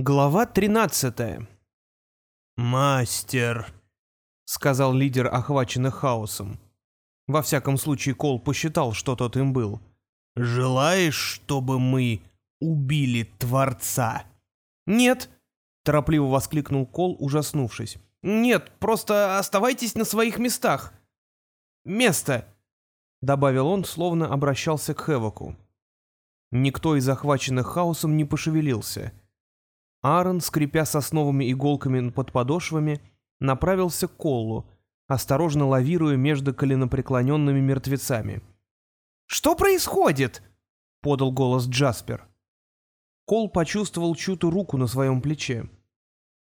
Глава 13 «Мастер», — сказал лидер, охваченный хаосом. Во всяком случае, Кол посчитал, что тот им был. «желаешь, чтобы мы убили Творца?» «Нет», — торопливо воскликнул Кол, ужаснувшись. «Нет, просто оставайтесь на своих местах. Место», — добавил он, словно обращался к Хевоку. Никто из захваченных хаосом не пошевелился — Аарон, скрипя сосновыми иголками под подошвами, направился к Колу, осторожно лавируя между коленопреклоненными мертвецами. «Что происходит?» — подал голос Джаспер. Кол почувствовал чью-то руку на своем плече.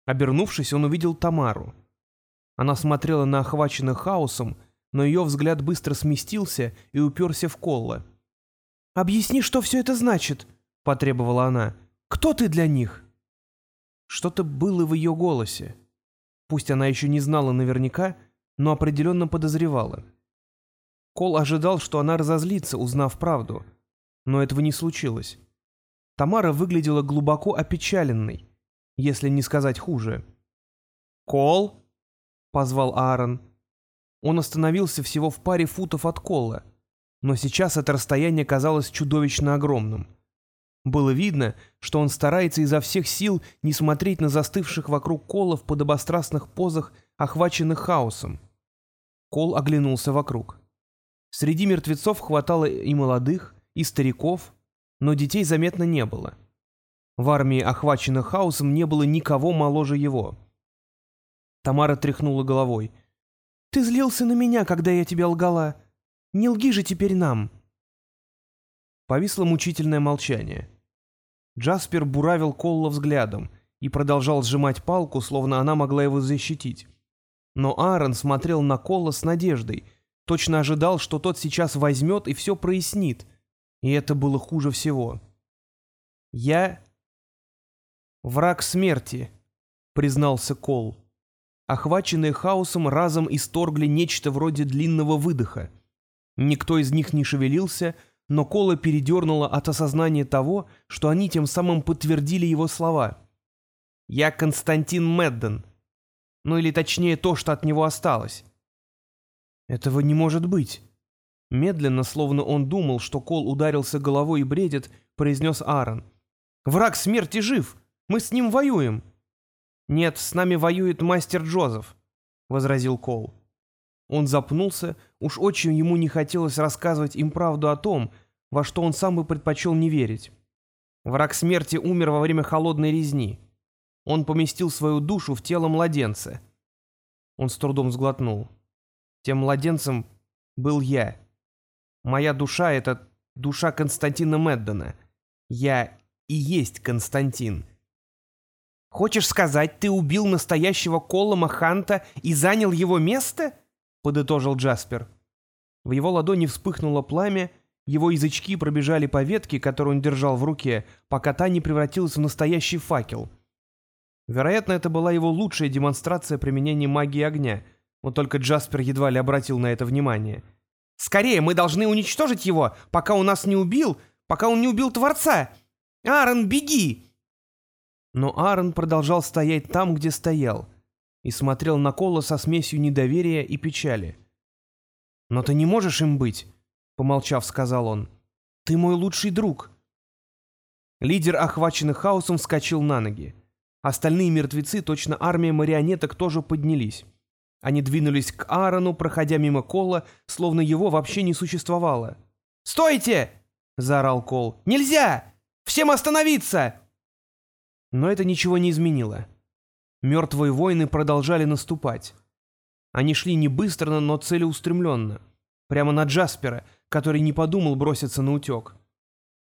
Обернувшись, он увидел Тамару. Она смотрела на охваченных хаосом, но ее взгляд быстро сместился и уперся в Колла. «Объясни, что все это значит», — потребовала она. «Кто ты для них?» Что-то было в ее голосе. Пусть она еще не знала наверняка, но определенно подозревала. Кол ожидал, что она разозлится, узнав правду. Но этого не случилось. Тамара выглядела глубоко опечаленной, если не сказать хуже. «Кол?» — позвал Аарон. Он остановился всего в паре футов от Кола, но сейчас это расстояние казалось чудовищно огромным. Было видно, что он старается изо всех сил не смотреть на застывших вокруг Кола в подобострастных позах, охваченных хаосом. Кол оглянулся вокруг. Среди мертвецов хватало и молодых, и стариков, но детей заметно не было. В армии, охваченных хаосом, не было никого моложе его. Тамара тряхнула головой. «Ты злился на меня, когда я тебя лгала. Не лги же теперь нам!» Повисло мучительное молчание. Джаспер буравил Колла взглядом и продолжал сжимать палку, словно она могла его защитить. Но Аарон смотрел на Колла с надеждой, точно ожидал, что тот сейчас возьмет и все прояснит, и это было хуже всего. «Я враг смерти», — признался Кол. Охваченные хаосом разом исторгли нечто вроде длинного выдоха. Никто из них не шевелился, но Кола передернула от осознания того, что они тем самым подтвердили его слова. «Я Константин Медден». Ну или точнее то, что от него осталось. «Этого не может быть». Медленно, словно он думал, что Кол ударился головой и бредит, произнес Аарон. «Враг смерти жив! Мы с ним воюем!» «Нет, с нами воюет мастер Джозеф», — возразил Кол. Он запнулся, уж очень ему не хотелось рассказывать им правду о том, во что он сам бы предпочел не верить. Враг смерти умер во время холодной резни. Он поместил свою душу в тело младенца. Он с трудом сглотнул. Тем младенцем был я. Моя душа — это душа Константина Меддена. Я и есть Константин. «Хочешь сказать, ты убил настоящего Колома Ханта и занял его место?» Подытожил Джаспер. В его ладони вспыхнуло пламя, его язычки пробежали по ветке, которую он держал в руке, пока та не превратилась в настоящий факел. Вероятно, это была его лучшая демонстрация применения магии огня, вот только Джаспер едва ли обратил на это внимание. «Скорее, мы должны уничтожить его, пока он нас не убил, пока он не убил Творца! Аарон, беги!» Но Аарон продолжал стоять там, где стоял — и смотрел на Кола со смесью недоверия и печали. «Но ты не можешь им быть», — помолчав, сказал он. «Ты мой лучший друг». Лидер, охваченный хаосом, вскочил на ноги. Остальные мертвецы, точно армия марионеток, тоже поднялись. Они двинулись к Аарону, проходя мимо Кола, словно его вообще не существовало. «Стойте!» — заорал Кол. «Нельзя! Всем остановиться!» Но это ничего не изменило. Мертвые воины продолжали наступать. Они шли не быстро, но целеустремленно. Прямо на Джаспера, который не подумал броситься на утек.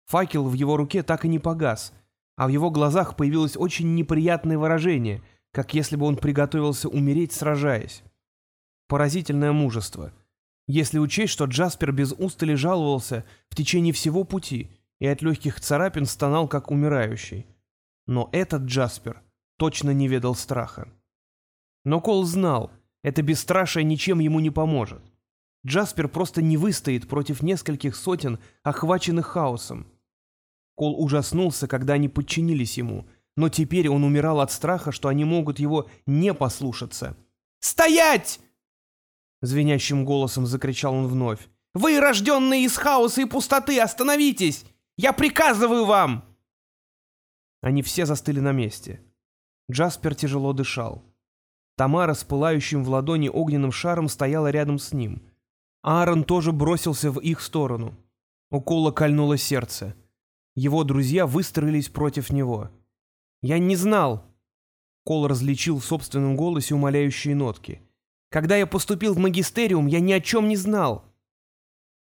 Факел в его руке так и не погас, а в его глазах появилось очень неприятное выражение, как если бы он приготовился умереть, сражаясь. Поразительное мужество. Если учесть, что Джаспер без устали жаловался в течение всего пути и от легких царапин стонал, как умирающий. Но этот Джаспер точно не ведал страха. Но Кол знал, это бесстрашие ничем ему не поможет. Джаспер просто не выстоит против нескольких сотен, охваченных хаосом. Кол ужаснулся, когда они подчинились ему, но теперь он умирал от страха, что они могут его не послушаться. «Стоять!» Звенящим голосом закричал он вновь. «Вы, рожденные из хаоса и пустоты, остановитесь! Я приказываю вам!» Они все застыли на месте. Джаспер тяжело дышал. Тамара с пылающим в ладони огненным шаром стояла рядом с ним. Аарон тоже бросился в их сторону. Укола кольнуло сердце. Его друзья выстроились против него. «Я не знал!» Кол различил в собственном голосе умоляющие нотки. «Когда я поступил в магистериум, я ни о чем не знал!»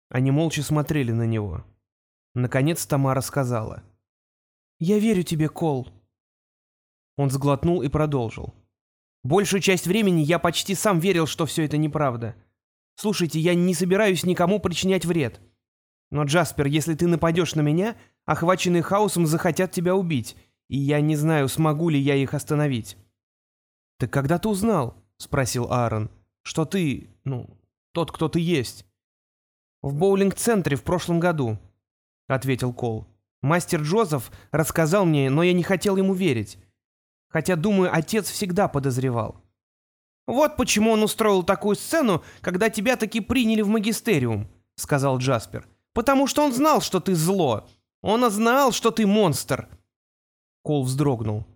Они молча смотрели на него. Наконец Тамара сказала. «Я верю тебе, Кол». Он сглотнул и продолжил. «Большую часть времени я почти сам верил, что все это неправда. Слушайте, я не собираюсь никому причинять вред. Но, Джаспер, если ты нападешь на меня, охваченные хаосом захотят тебя убить, и я не знаю, смогу ли я их остановить». «Так когда ты узнал?» — спросил Аарон. «Что ты, ну, тот, кто ты есть?» «В боулинг-центре в прошлом году», — ответил Кол. «Мастер Джозеф рассказал мне, но я не хотел ему верить. Хотя, думаю, отец всегда подозревал». «Вот почему он устроил такую сцену, когда тебя таки приняли в магистериум», — сказал Джаспер. Потому что он знал, что ты зло. Он знал, что ты монстр. Кол вздрогнул.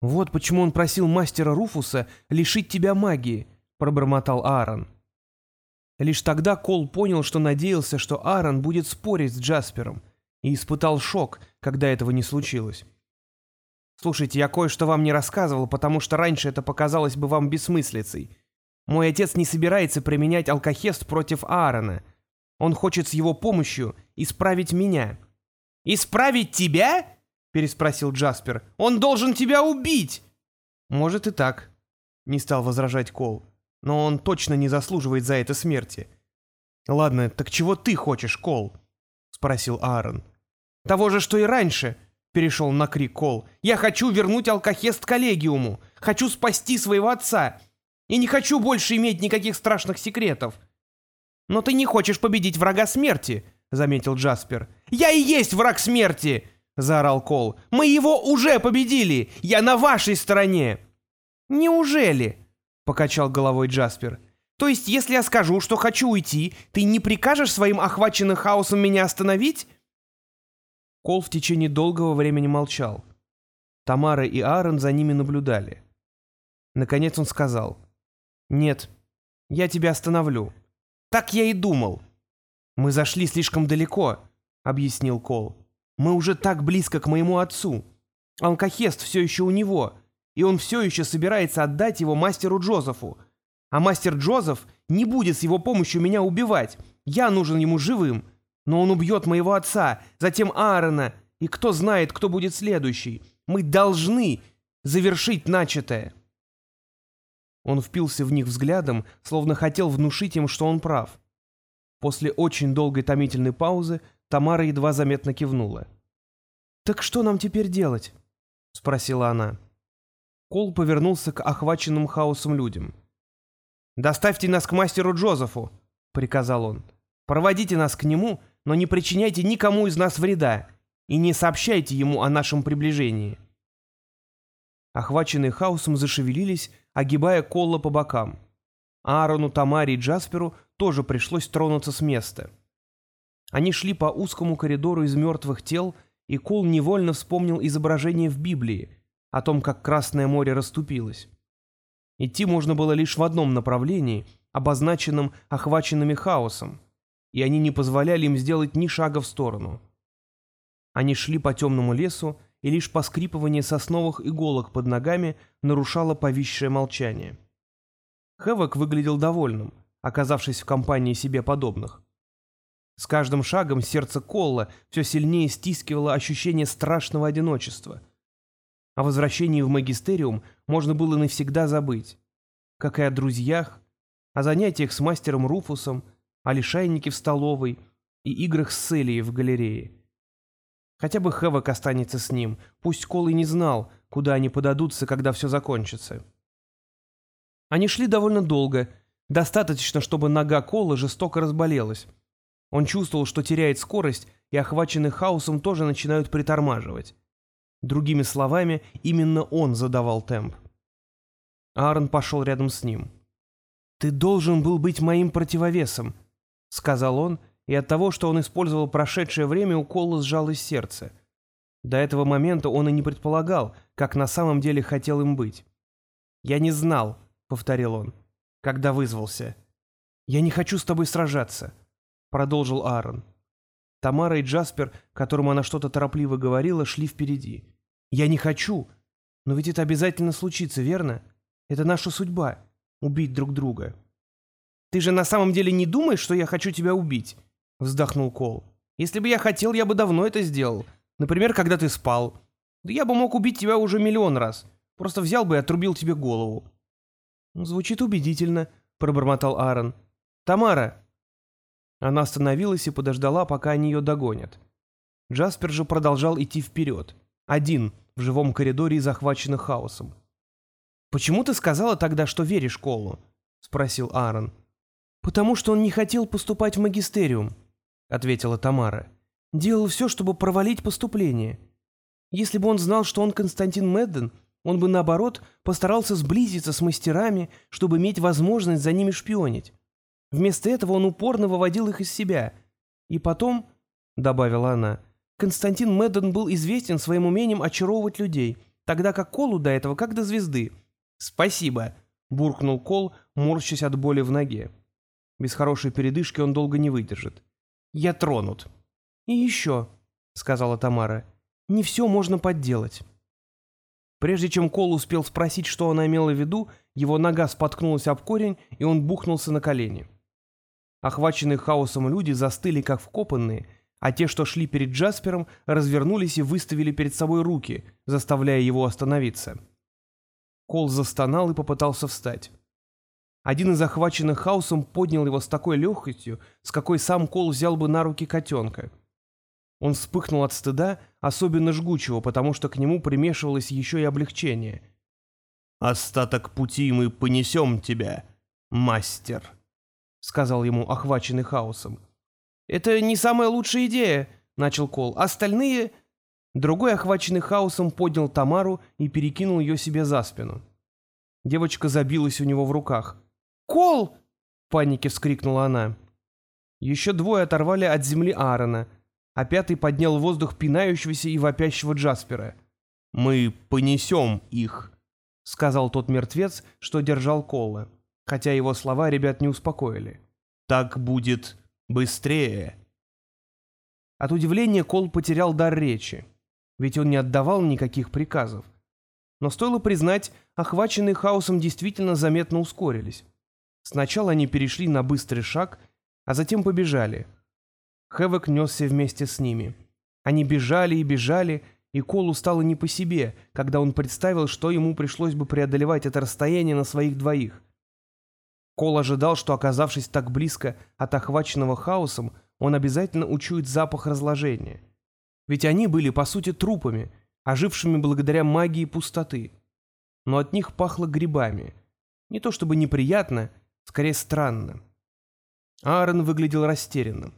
Вот почему он просил мастера Руфуса лишить тебя магии, пробормотал Аарон. Лишь тогда Кол понял, что надеялся, что Аарон будет спорить с Джаспером, и испытал шок, когда этого не случилось. «Слушайте, я кое-что вам не рассказывал, потому что раньше это показалось бы вам бессмыслицей. Мой отец не собирается применять алкохест против Аарона, он хочет с его помощью исправить меня». «Исправить тебя?» — переспросил Джаспер. «Он должен тебя убить!» «Может и так», — не стал возражать Кол. «Но он точно не заслуживает за это смерти». «Ладно, так чего ты хочешь, Кол?» — спросил Аарон. «Того же, что и раньше», — перешел на крик Кол. «Я хочу вернуть алкохест коллегиуму. Хочу спасти своего отца. И не хочу больше иметь никаких страшных секретов. «Но ты не хочешь победить врага смерти», — заметил Джаспер. «Я и есть враг смерти!» — заорал Кол. «Мы его уже победили! Я на вашей стороне!» «Неужели?» — покачал головой Джаспер. «То есть, если я скажу, что хочу уйти, ты не прикажешь своим охваченным хаосом меня остановить?» Кол в течение долгого времени молчал. Тамара и Аарон за ними наблюдали. Наконец он сказал. «Нет, я тебя остановлю. Так я и думал. Мы зашли слишком далеко, объяснил Кол. Мы уже так близко к моему отцу. Алкохест все еще у него, и он все еще собирается отдать его мастеру Джозефу. А мастер Джозеф не будет с его помощью меня убивать. Я нужен ему живым. Но он убьет моего отца, затем Аарона, и кто знает, кто будет следующий. Мы должны завершить начатое. Он впился в них взглядом, словно хотел внушить им, что он прав. После очень долгой томительной паузы Тамара едва заметно кивнула. «Так что нам теперь делать?» — спросила она. Кол повернулся к охваченным хаосом людям. «Доставьте нас к мастеру Джозефу», — приказал он. «Проводите нас к нему, но не причиняйте никому из нас вреда и не сообщайте ему о нашем приближении». Охваченные хаосом зашевелились, огибая Колла по бокам. Аарону, Тамаре и Джасперу тоже пришлось тронуться с места. Они шли по узкому коридору из мертвых тел, и Кол невольно вспомнил изображение в Библии о том, как Красное море расступилось. Идти можно было лишь в одном направлении, обозначенном охваченными хаосом, и они не позволяли им сделать ни шага в сторону. Они шли по темному лесу, и лишь поскрипывание сосновых иголок под ногами нарушало повисшее молчание. Хэвок выглядел довольным, оказавшись в компании себе подобных. С каждым шагом сердце Колла все сильнее стискивало ощущение страшного одиночества. О возвращении в магистериум можно было навсегда забыть. Как и о друзьях, о занятиях с мастером Руфусом, о лишайнике в столовой и играх с Селией в галерее. Хотя бы Хэвок останется с ним, пусть Кол и не знал, куда они подадутся, когда все закончится. Они шли довольно долго, достаточно, чтобы нога Кола жестоко разболелась. Он чувствовал, что теряет скорость, и охваченный хаосом тоже начинают притормаживать. Другими словами, именно он задавал темп. Аарон пошел рядом с ним. «Ты должен был быть моим противовесом», — сказал он, и от того, что он использовал прошедшее время, у сжалось сердце. До этого момента он и не предполагал, как на самом деле хотел им быть. «Я не знал», — повторил он, — «когда вызвался». «Я не хочу с тобой сражаться», — продолжил Аарон. Тамара и Джаспер, которому она что-то торопливо говорила, шли впереди. «Я не хочу. Но ведь это обязательно случится, верно? Это наша судьба — убить друг друга». «Ты же на самом деле не думаешь, что я хочу тебя убить?» — вздохнул Кол. «Если бы я хотел, я бы давно это сделал. Например, когда ты спал. Да я бы мог убить тебя уже миллион раз. Просто взял бы и отрубил тебе голову». «Звучит убедительно», — пробормотал Аарон. «Тамара, она остановилась и подождала, пока они ее догонят. Джаспер же продолжал идти вперед. Один, в живом коридоре, захваченный хаосом. «Почему ты сказала тогда, что веришь Колу?» — спросил Аарон. «Потому что он не хотел поступать в магистериум», — ответила Тамара. «Делал все, чтобы провалить поступление. Если бы он знал, что он Константин Медден, он бы, наоборот, постарался сблизиться с мастерами, чтобы иметь возможность за ними шпионить. Вместо этого он упорно выводил их из себя. И потом, — добавила она, — Константин Мэдден был известен своим умением очаровывать людей, тогда как Колу до этого как до звезды. «Спасибо», — буркнул Кол, морщась от боли в ноге. Без хорошей передышки он долго не выдержит. «Я тронут». «И еще», — сказала Тамара, — «не все можно подделать». Прежде чем Кол успел спросить, что она имела в виду, его нога споткнулась об корень, и он бухнулся на колени. Охваченные хаосом люди застыли как вкопанные, а те, что шли перед Джаспером, развернулись и выставили перед собой руки, заставляя его остановиться. Кол застонал и попытался встать. Один из охваченных хаосом поднял его с такой легкостью, с какой сам Кол взял бы на руки котенка. Он вспыхнул от стыда, особенно жгучего, потому что к нему примешивалось еще и облегчение. «Остаток пути мы понесем тебя, мастер», — сказал ему охваченный хаосом. «Это не самая лучшая идея», — начал Кол. «Остальные...» Другой, охваченный хаосом, поднял Тамару и перекинул ее себе за спину. Девочка забилась у него в руках. «Кол!» — в панике вскрикнула она. Еще двое оторвали от земли Аарона, а пятый поднял в воздух пинающегося и вопящего Джаспера. «Мы понесем их», — сказал тот мертвец, что держал Кола хотя его слова ребят не успокоили. «Так будет быстрее». От удивления Кол потерял дар речи, ведь он не отдавал никаких приказов. Но стоило признать, охваченные хаосом действительно заметно ускорились. Сначала они перешли на быстрый шаг, а затем побежали. Хэвок несся вместе с ними. Они бежали и бежали, и Колу стало не по себе, когда он представил, что ему пришлось бы преодолевать это расстояние на своих двоих. Кол ожидал, что, оказавшись так близко от охваченного хаосом, он обязательно учует запах разложения. Ведь они были, по сути, трупами, ожившими благодаря магии пустоты. Но от них пахло грибами. Не то чтобы неприятно, скорее странно. Аарон выглядел растерянным.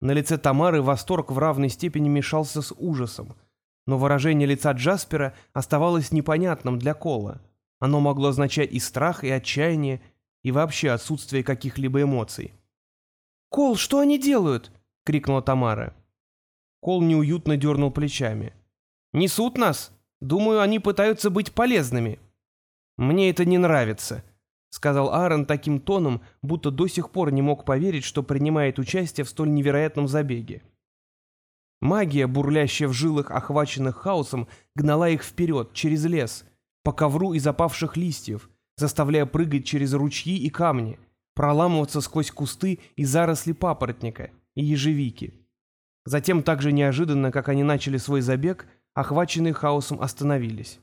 На лице Тамары восторг в равной степени мешался с ужасом, но выражение лица Джаспера оставалось непонятным для Кола. Оно могло означать и страх, и отчаяние, и вообще отсутствие каких-либо эмоций. «Кол, что они делают?» — крикнула Тамара. Кол неуютно дернул плечами. «Несут нас? Думаю, они пытаются быть полезными». «Мне это не нравится», — сказал Аарон таким тоном, будто до сих пор не мог поверить, что принимает участие в столь невероятном забеге. Магия, бурлящая в жилах, охваченных хаосом, гнала их вперед, через лес, по ковру из опавших листьев, заставляя прыгать через ручьи и камни, проламываться сквозь кусты и заросли папоротника и ежевики. Затем так же неожиданно, как они начали свой забег, охваченные хаосом остановились.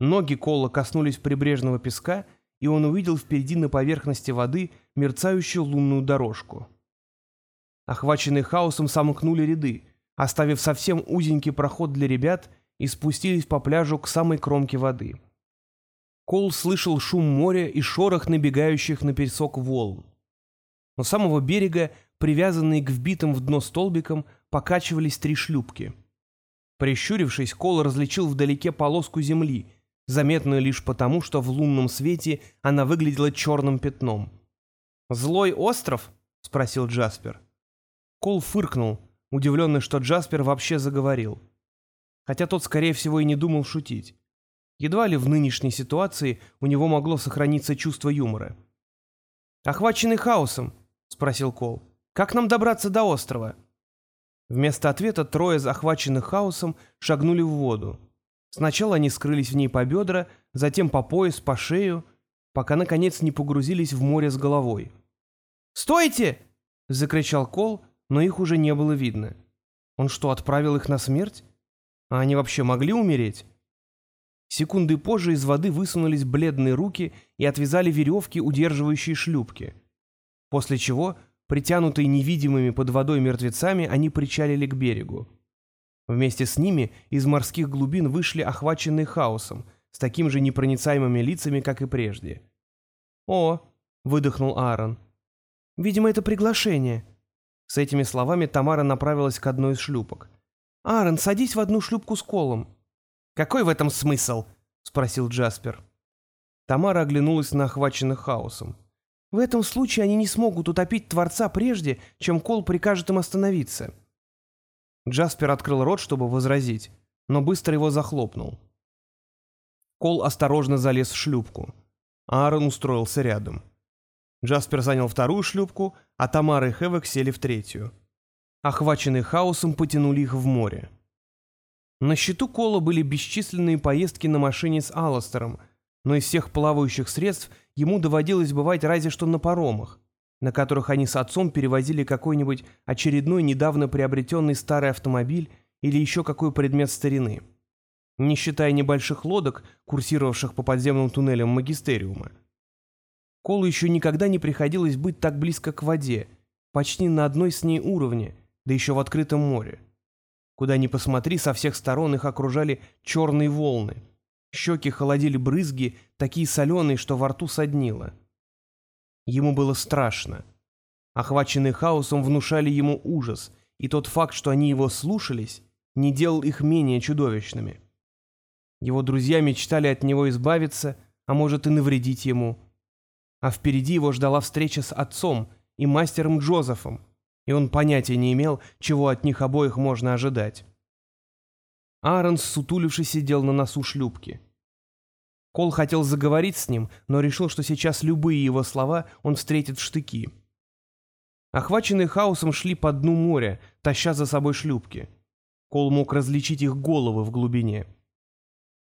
Ноги Кола коснулись прибрежного песка, и он увидел впереди на поверхности воды мерцающую лунную дорожку. Охваченные хаосом сомкнули ряды, оставив совсем узенький проход для ребят и спустились по пляжу к самой кромке воды. Кол слышал шум моря и шорох набегающих на песок волн. У самого берега, привязанные к вбитым в дно столбикам, покачивались три шлюпки. Прищурившись, Кол различил вдалеке полоску земли, заметную лишь потому, что в лунном свете она выглядела черным пятном. «Злой остров?» — спросил Джаспер. Кол фыркнул, удивленный, что Джаспер вообще заговорил. Хотя тот, скорее всего, и не думал шутить. Едва ли в нынешней ситуации у него могло сохраниться чувство юмора. «Охваченный хаосом?» — спросил Кол. «Как нам добраться до острова?» Вместо ответа трое, охваченных хаосом, шагнули в воду. Сначала они скрылись в ней по бедра, затем по пояс, по шею, пока, наконец, не погрузились в море с головой. «Стойте!» — закричал Кол, но их уже не было видно. Он что, отправил их на смерть? А они вообще могли умереть? Секунды позже из воды высунулись бледные руки и отвязали веревки, удерживающие шлюпки. После чего, притянутые невидимыми под водой мертвецами, они причалили к берегу. Вместе с ними из морских глубин вышли охваченные хаосом, с такими же непроницаемыми лицами, как и прежде. «О!» — выдохнул Аарон. «Видимо, это приглашение». С этими словами Тамара направилась к одной из шлюпок. «Аарон, садись в одну шлюпку с колом». «Какой в этом смысл?» — спросил Джаспер. Тамара оглянулась на охваченных хаосом. «В этом случае они не смогут утопить Творца прежде, чем Кол прикажет им остановиться». Джаспер открыл рот, чтобы возразить, но быстро его захлопнул. Кол осторожно залез в шлюпку. Аарон устроился рядом. Джаспер занял вторую шлюпку, а Тамара и Хэвок сели в третью. Охваченные хаосом потянули их в море. На счету Кола были бесчисленные поездки на машине с Алластером, но из всех плавающих средств ему доводилось бывать разве что на паромах, на которых они с отцом перевозили какой-нибудь очередной недавно приобретенный старый автомобиль или еще какой предмет старины. Не считая небольших лодок, курсировавших по подземным туннелям магистериума. Колу еще никогда не приходилось быть так близко к воде, почти на одной с ней уровне, да еще в открытом море. Куда ни посмотри, со всех сторон их окружали черные волны. Щеки холодили брызги, такие соленые, что во рту соднило. Ему было страшно. Охваченные хаосом внушали ему ужас, и тот факт, что они его слушались, не делал их менее чудовищными. Его друзья мечтали от него избавиться, а может и навредить ему – а впереди его ждала встреча с отцом и мастером Джозефом, и он понятия не имел, чего от них обоих можно ожидать. Аарон, сутулившись, сидел на носу шлюпки. Кол хотел заговорить с ним, но решил, что сейчас любые его слова он встретит в штыки. Охваченные хаосом шли по дну моря, таща за собой шлюпки. Кол мог различить их головы в глубине.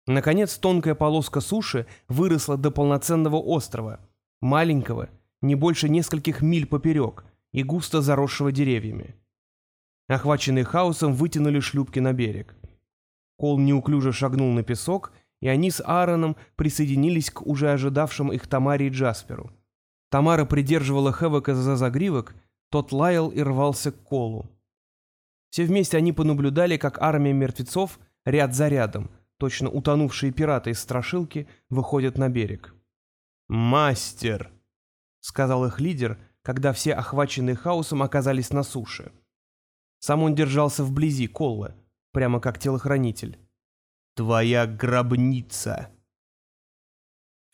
Наконец тонкая полоска суши выросла до полноценного острова — маленького, не больше нескольких миль поперек и густо заросшего деревьями. Охваченные хаосом вытянули шлюпки на берег. Кол неуклюже шагнул на песок, и они с Аароном присоединились к уже ожидавшим их Тамаре и Джасперу. Тамара придерживала Хэвока за загривок, тот лаял и рвался к Колу. Все вместе они понаблюдали, как армия мертвецов ряд за рядом, точно утонувшие пираты из страшилки, выходят на берег. «Мастер!» — сказал их лидер, когда все охваченные хаосом оказались на суше. Сам он держался вблизи Колла, прямо как телохранитель. «Твоя гробница!»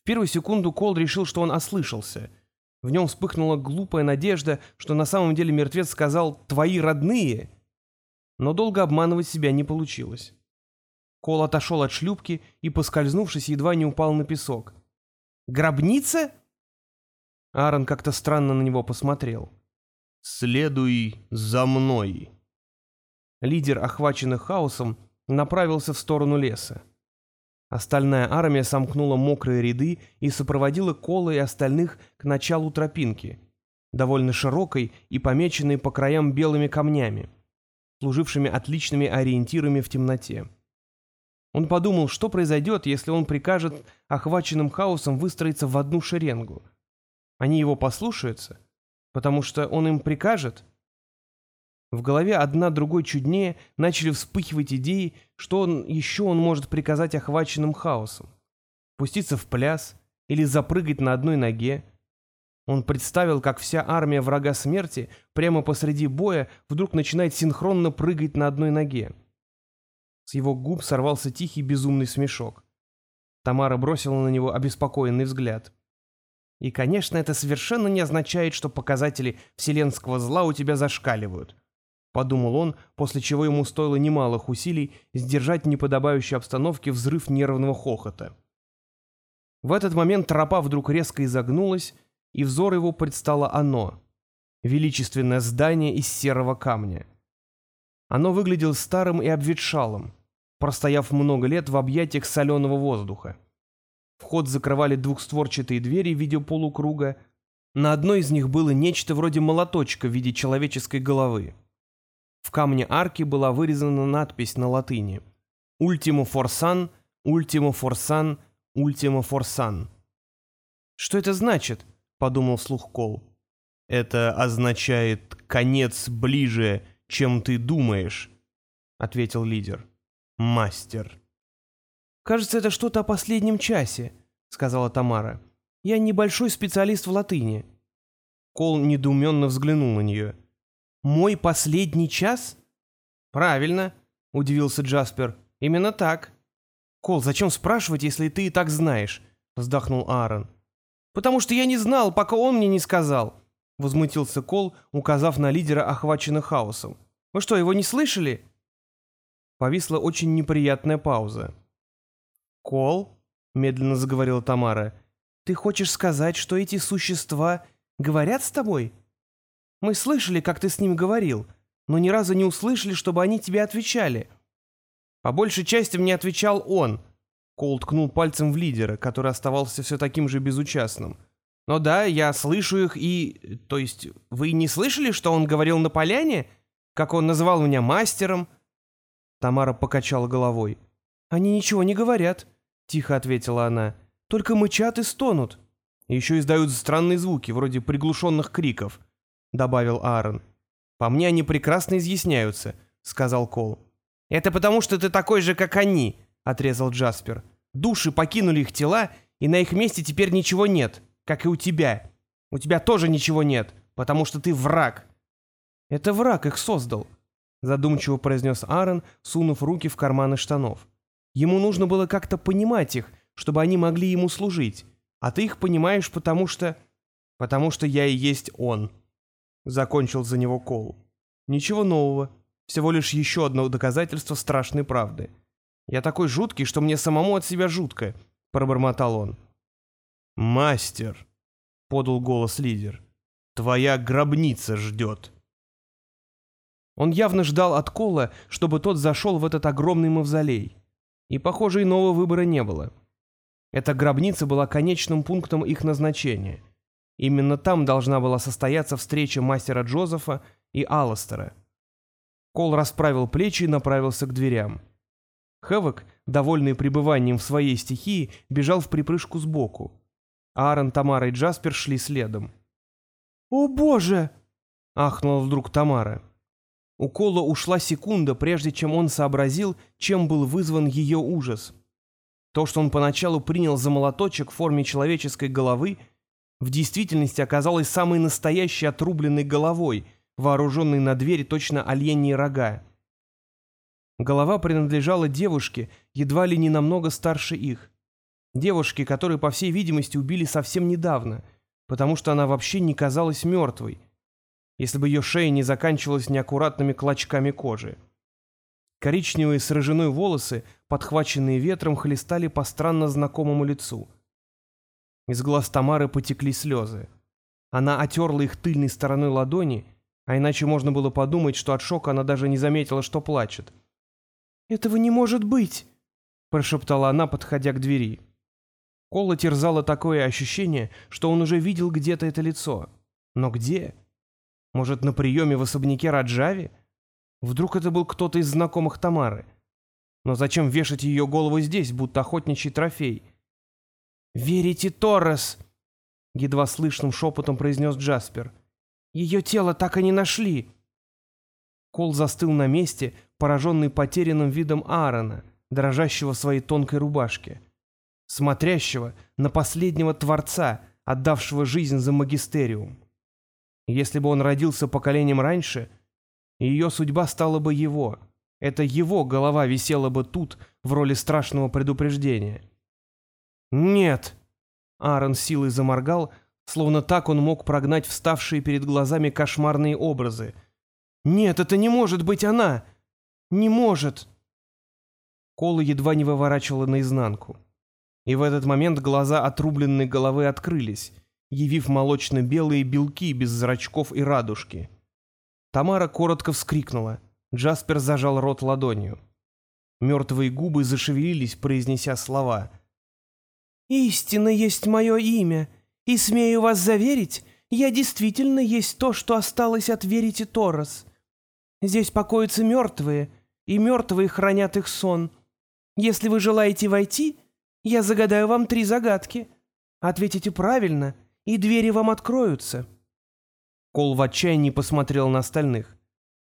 В первую секунду Кол решил, что он ослышался. В нем вспыхнула глупая надежда, что на самом деле мертвец сказал «твои родные!» Но долго обманывать себя не получилось. Кол отошел от шлюпки и, поскользнувшись, едва не упал на песок. Гробница?» Аарон как-то странно на него посмотрел. «Следуй за мной». Лидер, охваченный хаосом, направился в сторону леса. Остальная армия сомкнула мокрые ряды и сопроводила Кола и остальных к началу тропинки, довольно широкой и помеченной по краям белыми камнями, служившими отличными ориентирами в темноте. Он подумал, что произойдет, если он прикажет охваченным хаосом выстроиться в одну шеренгу. Они его послушаются, потому что он им прикажет. В голове одна другой чуднее начали вспыхивать идеи, что он, еще он может приказать охваченным хаосом. Пуститься в пляс или запрыгать на одной ноге. Он представил, как вся армия врага смерти прямо посреди боя вдруг начинает синхронно прыгать на одной ноге. С его губ сорвался тихий безумный смешок. Тамара бросила на него обеспокоенный взгляд. И, конечно, это совершенно не означает, что показатели вселенского зла у тебя зашкаливают. Подумал он, после чего ему стоило немалых усилий сдержать в неподобающей обстановке взрыв нервного хохота. В этот момент тропа вдруг резко изогнулась, и взор его предстало оно — величественное здание из серого камня. Оно выглядело старым и обветшалым, простояв много лет в объятиях соленого воздуха. Вход закрывали двухстворчатые двери в виде полукруга. На одной из них было нечто вроде молоточка в виде человеческой головы. В камне арки была вырезана надпись на латыни «Ultimo forsan, ultimo forsan, ultimo forsan». «Что это значит?» — подумал вслух Кол. «Это означает «конец ближе, чем ты думаешь», — ответил лидер. «Мастер». «Кажется, это что-то о последнем часе», — сказала Тамара. «Я небольшой специалист в латыни». Кол недоуменно взглянул на нее. «Мой последний час?» «Правильно», — удивился Джаспер. «Именно так». «Кол, зачем спрашивать, если ты и так знаешь?» — вздохнул Аарон. «Потому что я не знал, пока он мне не сказал», — возмутился Кол, указав на лидера, охваченного хаосом. «Вы что, его не слышали?» Повисла очень неприятная пауза. «Кол?» — медленно заговорила Тамара. «Ты хочешь сказать, что эти существа говорят с тобой? Мы слышали, как ты с ним говорил, но ни разу не услышали, чтобы они тебе отвечали». «По большей части мне отвечал он», — Кол ткнул пальцем в лидера, который оставался все таким же безучастным. «Но да, я слышу их и... То есть, вы не слышали, что он говорил на поляне? Как он называл меня мастером?» Тамара покачала головой. «Они ничего не говорят», — тихо ответила она. «Только мычат и стонут». Еще издают странные звуки, вроде приглушенных криков, — добавил Аарон. «По мне они прекрасно изъясняются», — сказал Кол. «Это потому, что ты такой же, как они», — отрезал Джаспер. «Души покинули их тела, и на их месте теперь ничего нет, как и у тебя. У тебя тоже ничего нет, потому что ты враг». «Это враг их создал», — задумчиво произнес Аарон, сунув руки в карманы штанов. Ему нужно было как-то понимать их, чтобы они могли ему служить. А ты их понимаешь, потому что... Потому что я и есть он. Закончил за него Кол. Ничего нового. Всего лишь еще одно доказательство страшной правды. Я такой жуткий, что мне самому от себя жутко, пробормотал он. Мастер, подал голос лидер. Твоя гробница ждет. Он явно ждал от Кола, чтобы тот зашел в этот огромный мавзолей. И, похоже, иного выбора не было. Эта гробница была конечным пунктом их назначения. Именно там должна была состояться встреча мастера Джозефа и Алластера. Кол расправил плечи и направился к дверям. Хэвок, довольный пребыванием в своей стихии, бежал в припрыжку сбоку. Аарон, Тамара и Джаспер шли следом. «О боже!» — ахнула вдруг Тамара. У Кола ушла секунда, прежде чем он сообразил, чем был вызван ее ужас. То, что он поначалу принял за молоточек в форме человеческой головы, в действительности оказалось самой настоящей отрубленной головой, вооруженной на двери точно оленьи рога. Голова принадлежала девушке, едва ли не намного старше их. Девушке, которую, по всей видимости, убили совсем недавно, потому что она вообще не казалась мертвой, если бы ее шея не заканчивалась неаккуратными клочками кожи. Коричневые с рыжиной волосы, подхваченные ветром, хлестали по странно знакомому лицу. Из глаз Тамары потекли слезы. Она отерла их тыльной стороной ладони, а иначе можно было подумать, что от шока она даже не заметила, что плачет. «Этого не может быть!» — прошептала она, подходя к двери. Кола терзало такое ощущение, что он уже видел где-то это лицо. Но где? Может, на приеме в особняке Раджави? Вдруг это был кто-то из знакомых Тамары? Но зачем вешать ее голову здесь, будто охотничий трофей? «Верите, Торрес!» — едва слышным шепотом произнес Джаспер. «Ее тело так и не нашли!» Кол застыл на месте, пораженный потерянным видом Аарона, дрожащего в своей тонкой рубашке, смотрящего на последнего Творца, отдавшего жизнь за магистериум. Если бы он родился поколением раньше, ее судьба стала бы его, Это его голова висела бы тут в роли страшного предупреждения. «Нет!» Аарон силой заморгал, словно так он мог прогнать вставшие перед глазами кошмарные образы. «Нет, это не может быть она! Не может!» Кола едва не выворачивала наизнанку. И в этот момент глаза отрубленной головы открылись, явив молочно-белые белки без зрачков и радужки. Тамара коротко вскрикнула. Джаспер зажал рот ладонью. Мертвые губы зашевелились, произнеся слова. «Истинно есть мое имя, и смею вас заверить, я действительно есть то, что осталось от Верити Торос. Здесь покоятся мертвые, и мертвые хранят их сон. Если вы желаете войти, я загадаю вам три загадки. Ответите правильно, и двери вам откроются». Кол в отчаянии посмотрел на остальных.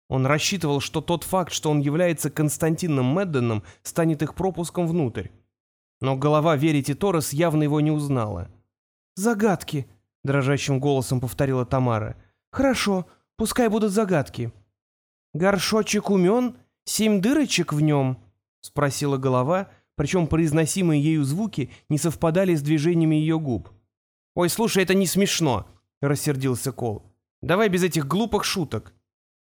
Он рассчитывал, что тот факт, что он является Константином Медденом, станет их пропуском внутрь. Но голова Верити Торрес явно его не узнала. «Загадки», — дрожащим голосом повторила Тамара. «Хорошо, пускай будут загадки». «Горшочек умен? Семь дырочек в нем?» — спросила голова, причем произносимые ею звуки не совпадали с движениями ее губ. «Ой, слушай, это не смешно», — рассердился Кол. «Давай без этих глупых шуток».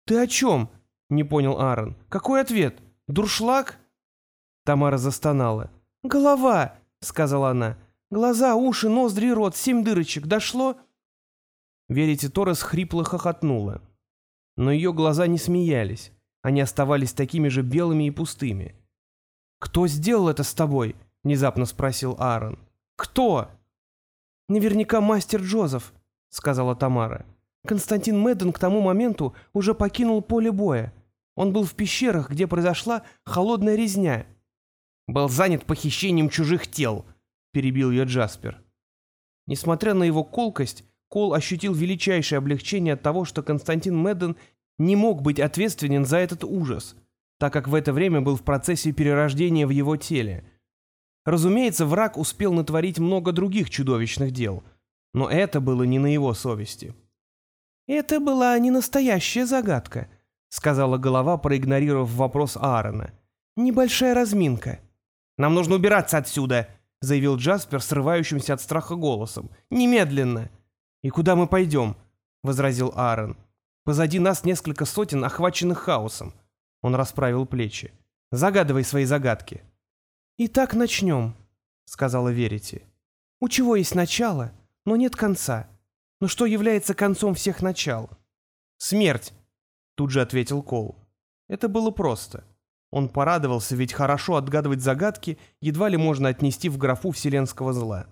«Ты о чем?» — не понял Аарон. «Какой ответ? Дуршлаг?» Тамара застонала. «Голова!» — сказала она. «Глаза, уши, ноздри, рот, семь дырочек. Дошло?» Верите, Торрес хрипло хохотнула. Но ее глаза не смеялись. Они оставались такими же белыми и пустыми. «Кто сделал это с тобой?» — внезапно спросил Аарон. «Кто?» «Наверняка мастер Джозеф», — сказала Тамара. «Константин Мэдден к тому моменту уже покинул поле боя. Он был в пещерах, где произошла холодная резня». «Был занят похищением чужих тел», — перебил ее Джаспер. Несмотря на его колкость, Кол ощутил величайшее облегчение от того, что Константин Мэдден не мог быть ответственен за этот ужас, так как в это время был в процессе перерождения в его теле — Разумеется, враг успел натворить много других чудовищных дел, но это было не на его совести. «Это была не настоящая загадка», — сказала голова, проигнорировав вопрос Аарона. «Небольшая разминка». «Нам нужно убираться отсюда», — заявил Джаспер, срывающимся от страха голосом. «Немедленно». «И куда мы пойдем?» — возразил Аарон. «Позади нас несколько сотен, охваченных хаосом». Он расправил плечи. «Загадывай свои загадки». «Итак, начнем», — сказала Верите. «У чего есть начало, но нет конца. Но что является концом всех начал?» «Смерть», — тут же ответил Кол. Это было просто. Он порадовался, ведь хорошо отгадывать загадки едва ли можно отнести в графу вселенского зла.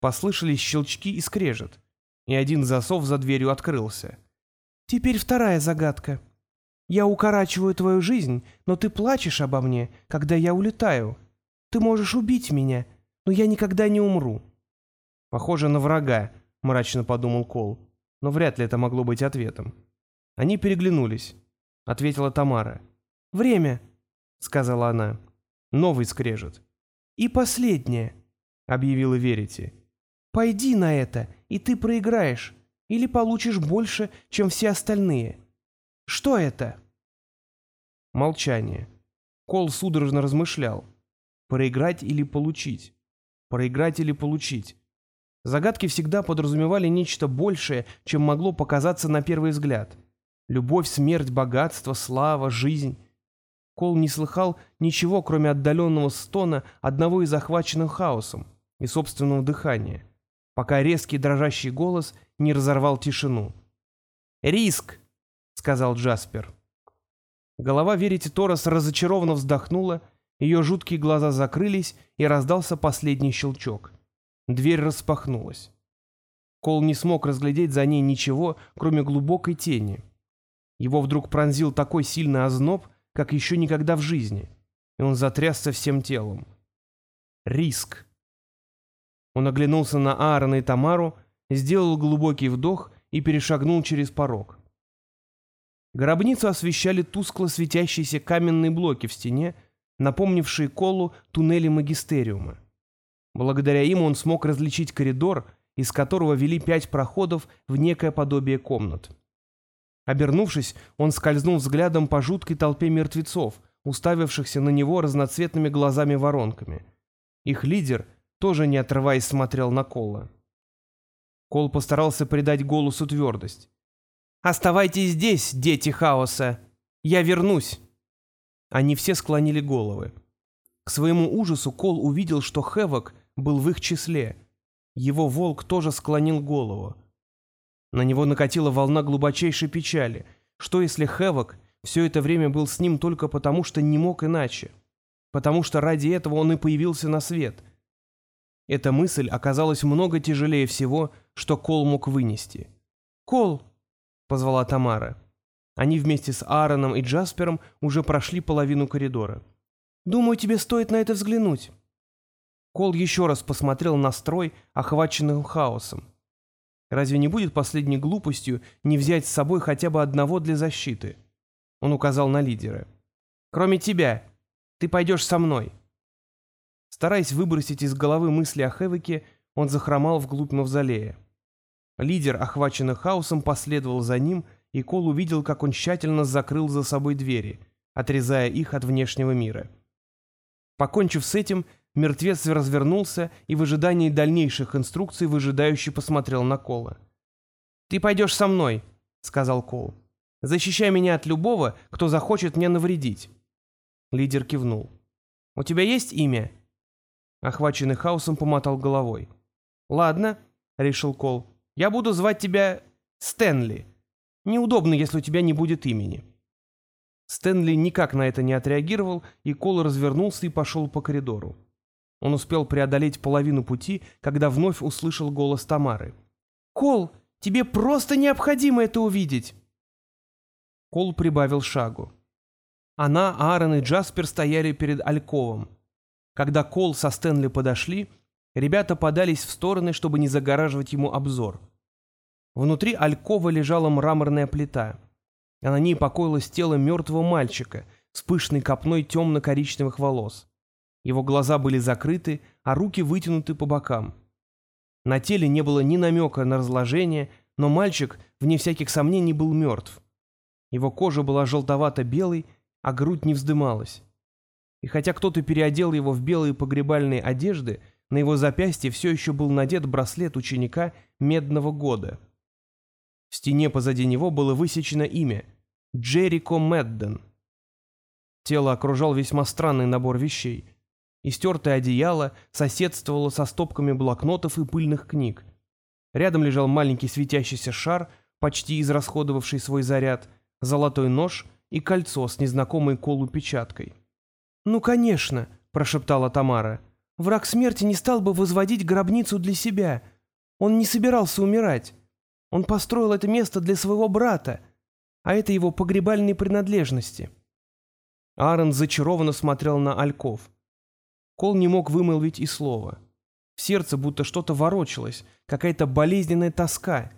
Послышались щелчки и скрежет, и один засов за дверью открылся. «Теперь вторая загадка. Я укорачиваю твою жизнь, но ты плачешь обо мне, когда я улетаю. Ты можешь убить меня, но я никогда не умру». «Похоже на врага», — мрачно подумал Кол. Но вряд ли это могло быть ответом. Они переглянулись. Ответила Тамара. «Время», — сказала она. Новый скрежет. «И последнее», — объявила Верите. «Пойди на это, и ты проиграешь, или получишь больше, чем все остальные. Что это?» Молчание. Кол судорожно размышлял. Проиграть или получить? Проиграть или получить? Загадки всегда подразумевали нечто большее, чем могло показаться на первый взгляд. Любовь, смерть, богатство, слава, жизнь. Кол не слыхал ничего, кроме отдаленного стона одного из захваченных хаосом и собственного дыхания, пока резкий дрожащий голос не разорвал тишину. «Риск!» — сказал Джаспер. Голова Верити Торос разочарованно вздохнула ее жуткие глаза закрылись, и раздался последний щелчок. Дверь распахнулась. Кол не смог разглядеть за ней ничего, кроме глубокой тени. Его вдруг пронзил такой сильный озноб, как еще никогда в жизни, и он затрясся всем телом. Риск. Он оглянулся на Аарона и Тамару, сделал глубокий вдох и перешагнул через порог. Гробницу освещали тускло светящиеся каменные блоки в стене, напомнившие Колу туннели магистериума. Благодаря им он смог различить коридор, из которого вели пять проходов в некое подобие комнат. Обернувшись, он скользнул взглядом по жуткой толпе мертвецов, уставившихся на него разноцветными глазами-воронками. Их лидер, тоже не отрываясь, смотрел на Кола. Кол постарался придать голосу твердость. «Оставайтесь здесь, дети хаоса! Я вернусь!» Они все склонили головы. К своему ужасу Кол увидел, что Хевок был в их числе. Его волк тоже склонил голову. На него накатила волна глубочайшей печали. Что если Хевок все это время был с ним только потому, что не мог иначе? Потому что ради этого он и появился на свет. Эта мысль оказалась много тяжелее всего, что Кол мог вынести. «Кол!» — позвала Тамара. Они вместе с Аароном и Джаспером уже прошли половину коридора. «Думаю, тебе стоит на это взглянуть». Кол еще раз посмотрел на строй, охваченный хаосом. Разве не будет последней глупостью не взять с собой хотя бы одного для защиты? Он указал на лидера. «Кроме тебя. Ты пойдешь со мной». Стараясь выбросить из головы мысли о Хевике, он захромал вглубь мавзолея. Лидер, охваченный хаосом, последовал за ним, и Кол увидел, как он тщательно закрыл за собой двери, отрезая их от внешнего мира. Покончив с этим, Мертвец развернулся и в ожидании дальнейших инструкций выжидающе посмотрел на Кола. «Ты пойдешь со мной», — сказал Кол. «Защищай меня от любого, кто захочет мне навредить». Лидер кивнул. «У тебя есть имя?» Охваченный хаосом помотал головой. «Ладно», — решил Кол. «Я буду звать тебя Стэнли. Неудобно, если у тебя не будет имени». Стэнли никак на это не отреагировал, и Кол развернулся и пошел по коридору. Он успел преодолеть половину пути, когда вновь услышал голос Тамары. «Кол, тебе просто необходимо это увидеть!» Кол прибавил шагу. Она, Аарон и Джаспер стояли перед Альковом. Когда Кол со Стэнли подошли, ребята подались в стороны, чтобы не загораживать ему обзор. Внутри Алькова лежала мраморная плита, а на ней покоилось тело мертвого мальчика с пышной копной темно-коричневых волос. Его глаза были закрыты, а руки вытянуты по бокам. На теле не было ни намека на разложение, но мальчик, вне всяких сомнений, был мертв. Его кожа была желтовато-белой, а грудь не вздымалась. И хотя кто-то переодел его в белые погребальные одежды, на его запястье все еще был надет браслет ученика медного года. В стене позади него было высечено имя — Джерико Медден. Тело окружал весьма странный набор вещей. Истертое одеяло соседствовало со стопками блокнотов и пыльных книг. Рядом лежал маленький светящийся шар, почти израсходовавший свой заряд, золотой нож и кольцо с незнакомой колу-печаткой. «Ну, конечно», — прошептала Тамара. «Враг смерти не стал бы возводить гробницу для себя. Он не собирался умирать. Он построил это место для своего брата, а это его погребальные принадлежности». Аарон зачарованно смотрел на Альков. Кол не мог вымолвить и слова. В сердце будто что-то ворочалось, какая-то болезненная тоска.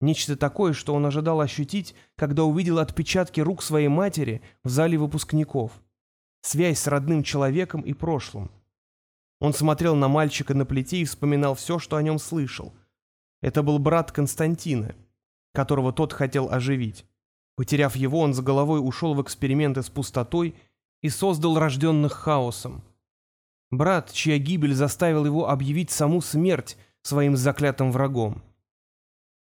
Нечто такое, что он ожидал ощутить, когда увидел отпечатки рук своей матери в зале выпускников. Связь с родным человеком и прошлым. Он смотрел на мальчика на плите и вспоминал все, что о нем слышал. Это был брат Константина, которого тот хотел оживить. Потеряв его, он за головой ушел в эксперименты с пустотой и создал рожденных хаосом. Брат, чья гибель заставил его объявить саму смерть своим заклятым врагом.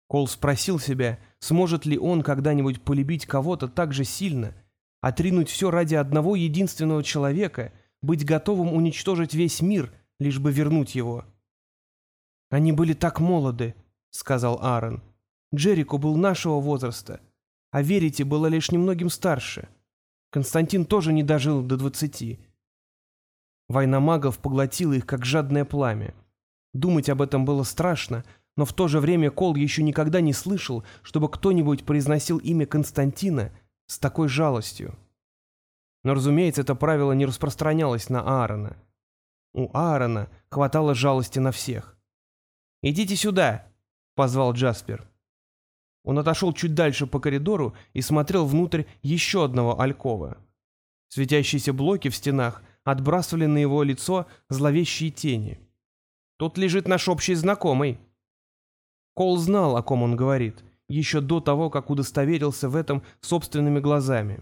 Кол спросил себя, сможет ли он когда-нибудь полюбить кого-то так же сильно, отринуть все ради одного единственного человека, быть готовым уничтожить весь мир, лишь бы вернуть его. «Они были так молоды», — сказал Аарон. «Джерико был нашего возраста, а Верите было лишь немногим старше. Константин тоже не дожил до двадцати, Война магов поглотила их, как жадное пламя. Думать об этом было страшно, но в то же время Кол еще никогда не слышал, чтобы кто-нибудь произносил имя Константина с такой жалостью. Но, разумеется, это правило не распространялось на Аарона. У Аарона хватало жалости на всех. «Идите сюда!» — позвал Джаспер. Он отошел чуть дальше по коридору и смотрел внутрь еще одного алькова. Светящиеся блоки в стенах отбрасывали на его лицо зловещие тени. «Тут лежит наш общий знакомый». Кол знал, о ком он говорит, еще до того, как удостоверился в этом собственными глазами.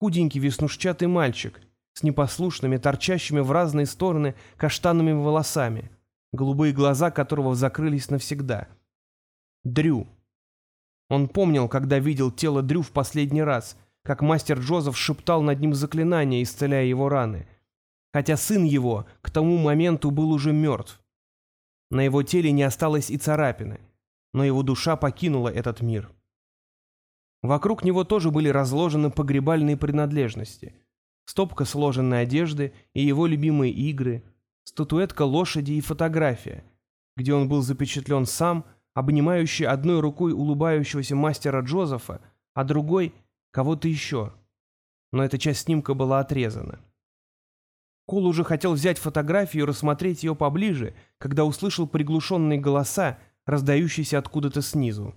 Худенький веснушчатый мальчик с непослушными, торчащими в разные стороны каштанными волосами, голубые глаза которого закрылись навсегда. Дрю. Он помнил, когда видел тело Дрю в последний раз, как мастер Джозеф шептал над ним заклинания, исцеляя его раны, хотя сын его к тому моменту был уже мертв. На его теле не осталось и царапины, но его душа покинула этот мир. Вокруг него тоже были разложены погребальные принадлежности. Стопка сложенной одежды и его любимые игры, статуэтка лошади и фотография, где он был запечатлен сам, обнимающий одной рукой улыбающегося мастера Джозефа, а другой — кого-то еще. Но эта часть снимка была отрезана. Кол уже хотел взять фотографию и рассмотреть ее поближе, когда услышал приглушенные голоса, раздающиеся откуда-то снизу.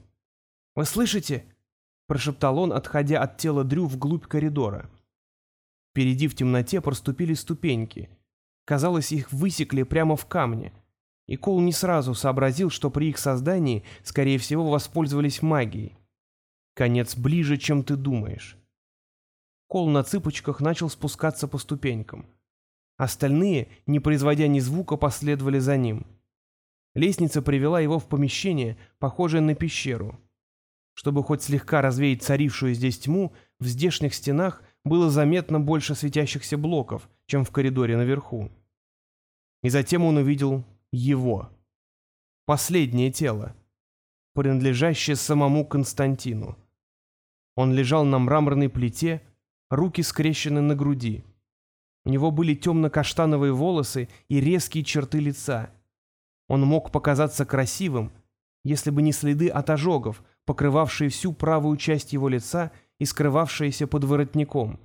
«Вы слышите?» — прошептал он, отходя от тела Дрю вглубь коридора. Впереди в темноте проступили ступеньки. Казалось, их высекли прямо в камне. И Кол не сразу сообразил, что при их создании, скорее всего, воспользовались магией. Конец ближе, чем ты думаешь. Кол на цыпочках начал спускаться по ступенькам. Остальные, не производя ни звука, последовали за ним. Лестница привела его в помещение, похожее на пещеру. Чтобы хоть слегка развеять царившую здесь тьму, в здешних стенах было заметно больше светящихся блоков, чем в коридоре наверху. И затем он увидел его. Последнее тело, принадлежащее самому Константину. Он лежал на мраморной плите, руки скрещены на груди. У него были темно-каштановые волосы и резкие черты лица. Он мог показаться красивым, если бы не следы от ожогов, покрывавшие всю правую часть его лица и скрывавшиеся под воротником.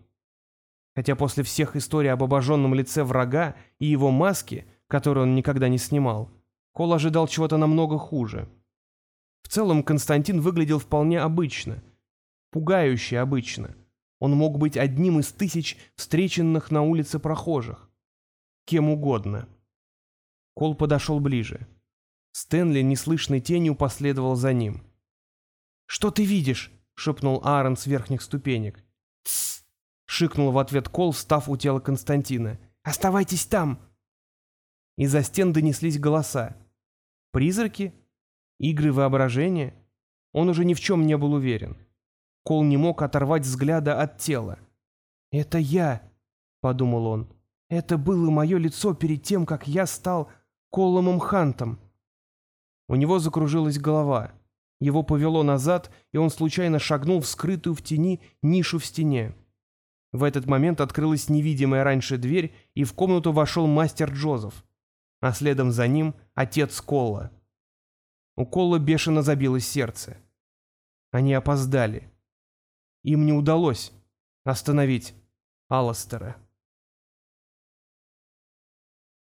Хотя после всех историй об обожженном лице врага и его маске, которую он никогда не снимал, Кол ожидал чего-то намного хуже. В целом Константин выглядел вполне обычно, пугающе обычно – он мог быть одним из тысяч встреченных на улице прохожих. Кем угодно. Кол подошел ближе. Стэнли неслышной тенью последовал за ним. «Что ты видишь?» — шепнул Аарон с верхних ступенек. «Тссс!» — шикнул в ответ Кол, встав у тела Константина. «Оставайтесь там!» Из-за стен донеслись голоса. Призраки? Игры воображения? Он уже ни в чем не был уверен. Кол не мог оторвать взгляда от тела. «Это я», — подумал он. «Это было мое лицо перед тем, как я стал Коломом Хантом». У него закружилась голова. Его повело назад, и он случайно шагнул в скрытую в тени нишу в стене. В этот момент открылась невидимая раньше дверь, и в комнату вошел мастер Джозеф, а следом за ним отец Колла. У Колла бешено забилось сердце. Они опоздали. Им не удалось остановить Алластера.